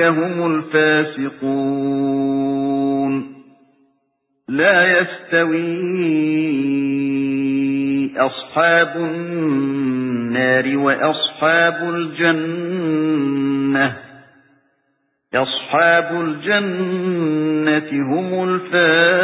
هم الفاسقون. لا يستوي أصحاب النار وأصحاب الجنة. أصحاب الجنة هم الفائزون